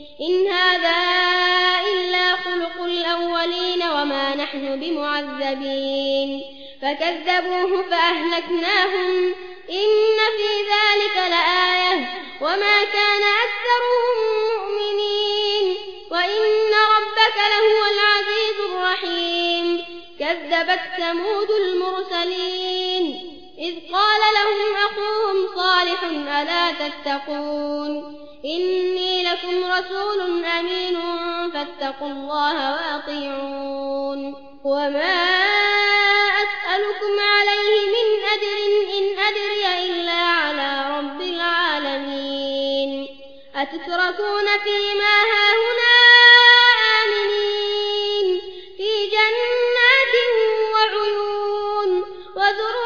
إن هذا إلا خلق الأولين وما نحن بمعذبين. فكذبوه فأهلكناهم. إن في ذلك لآية. وما كان أكثرهم مؤمنين. وإن ربك لهو العزيز الرحيم. كذبت ثمود المرسلين. إذ قال لهم أخوهم صالح ألا تتقون. إني لكم رسول أمين فاتقوا الله وأطيعون. وما أسألكم عليه من أجر إن أدري إلا على رب العالمين. أتتركون فيما هاهنا آمنين. في جنات وعيون وزروع